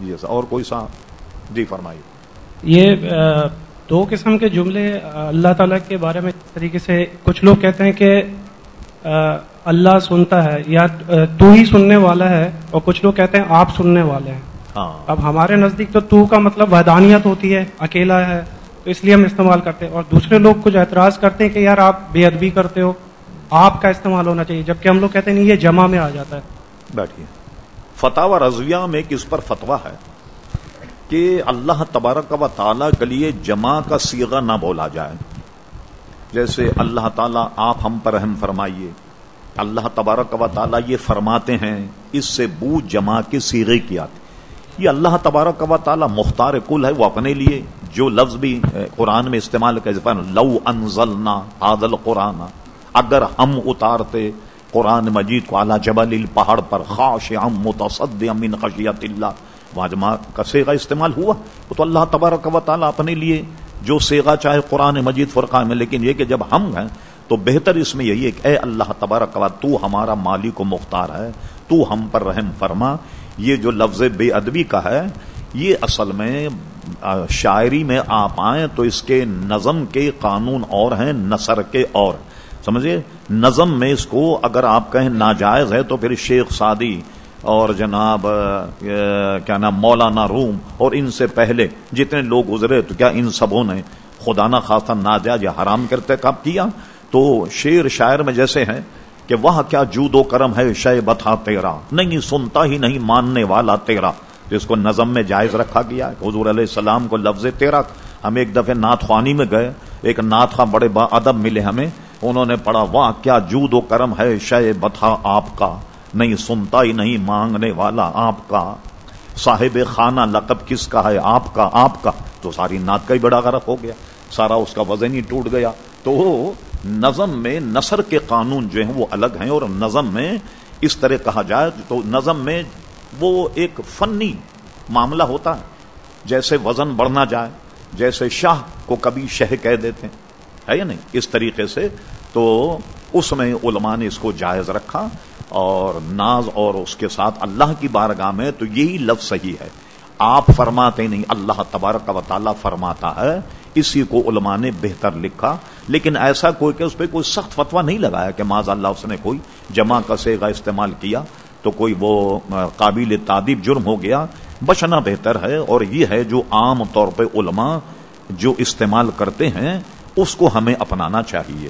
جی اور کوئی سا جی فرمائیے۔ یہ دو قسم کے جملے اللہ تعالیٰ کے بارے میں اس طریقے سے کچھ لوگ کہتے ہیں کہ اللہ سنتا ہے یا تو ہی سننے والا ہے اور کچھ لوگ کہتے ہیں آپ سننے والے ہیں۔ ہاں۔ اب ہمارے نزدیک تو تو کا مطلب وحدانیت ہوتی ہے اکیلا ہے تو اس لیے ہم استعمال کرتے ہیں۔ اور دوسرے لوگ کچھ اعتراض کرتے ہیں کہ یار آپ بے ادبی کرتے ہو آپ کا استعمال ہونا چاہیے جبکہ ہم لوگ کہتے ہیں نہیں یہ جمع میں آ جاتا ہے۔ بیٹھیے۔ فتح رضویہ میں کس پر فتوا ہے کہ اللہ تبارک و تعالیٰ کے لیے جمع کا سیغہ نہ بولا جائے۔ جیسے اللہ تعالیٰ آپ ہم پر رحم فرمائیے، اللہ تبارک و تعالیٰ یہ فرماتے ہیں، اس سے بو جمع کے سیغے کی آتی۔ یہ اللہ تبارک و تعالیٰ مختار کل ہے وہ اپنے لیے، جو لفظ بھی قرآن میں استعمال کر لو انزلنا عادل قرآن، اگر ہم اتارتے قرآن مجید کو اعلیٰ جبل پہاڑ پر خاش ہم متصد من خشیت اللہ۔ وہاں جمع کا سیگا استعمال ہوا، وہ تو اللہ تبارک و تعالیٰ اپنے لیے جو سیگا چاہے قرآن مجید فرقان میں، لیکن یہ کہ جب ہم ہیں تو بہتر اس میں یہی ہے کہ اے اللہ تبارک و تو ہمارا مالک و مختار ہے، تو ہم پر رحم فرما۔ یہ جو لفظ بے ادبی کا ہے، یہ اصل میں شاعری میں آپ آئیں تو اس کے نظم کے قانون اور ہیں، نثر کے اور۔ سمجھے نظم میں اس کو اگر آپ کہیں ناجائز ہے تو پھر شیخ سعدی اور جناب کیا نام، مولانا روم اور ان سے پہلے جتنے لوگ گزرے تو کیا ان سبوں نے خدا نہ خاصا ناجائز یا حرام کرتے کب کیا؟ تو شعر شاعر میں جیسے ہیں کہ وہ کیا جود و کرم ہے، شے بتا تیرا، نہیں سنتا ہی نہیں ماننے والا تیرا۔ جس کو نظم میں جائز رکھا گیا، حضور علیہ السلام کو لفظ تیرا۔ ہم ایک دفعہ نعت خوانی میں گئے، ایک نعت خواں بڑے با ادب ملے ہمیں۔ انہوں نے پڑھا، واہ، کیا جود و کرم ہے شے بتا آپ کا؟ نہیں سنتا ہی نہیں مانگنے والا آپ کا۔ صاحب خانہ لقب کس کا ہے؟ آپ کا آپ کا۔ تو ساری نعت کا ہی بڑا غرق ہو گیا۔ سارا اس کا وزن ہی ٹوٹ گیا۔ تو نظم میں نثر کے قانون جو ہیں وہ الگ ہیں اور نظم میں اس طرح کہا جائے تو نظم میں وہ ایک فنی معاملہ ہوتا ہے۔ جیسے وزن بڑھنا جائے، جیسے شاہ کو کبھی شہ کہہ دیتے ہیں۔ ہے یا نہیں؟ اس طریقے سے تو اس میں علماء نے اس کو جائز رکھا اور ناز اور اس کے ساتھ اللہ کی بارگاہ میں تو یہی لفظ صحیح ہے۔ آپ فرماتے نہیں، اللہ تبارک و تعالیٰ فرماتا ہے، اسی کو علماء نے بہتر لکھا، لیکن ایسا کوئی کہ اس پہ کوئی سخت فتوا نہیں لگایا کہ معذ اللہ اس نے کوئی جمع کا سیگا استعمال کیا تو کوئی وہ قابل تعدیب جرم ہو گیا۔ بچنا بہتر ہے اور یہ ہے جو عام طور پہ علماء جو استعمال کرتے ہیں اس کو ہمیں اپنانا چاہیے۔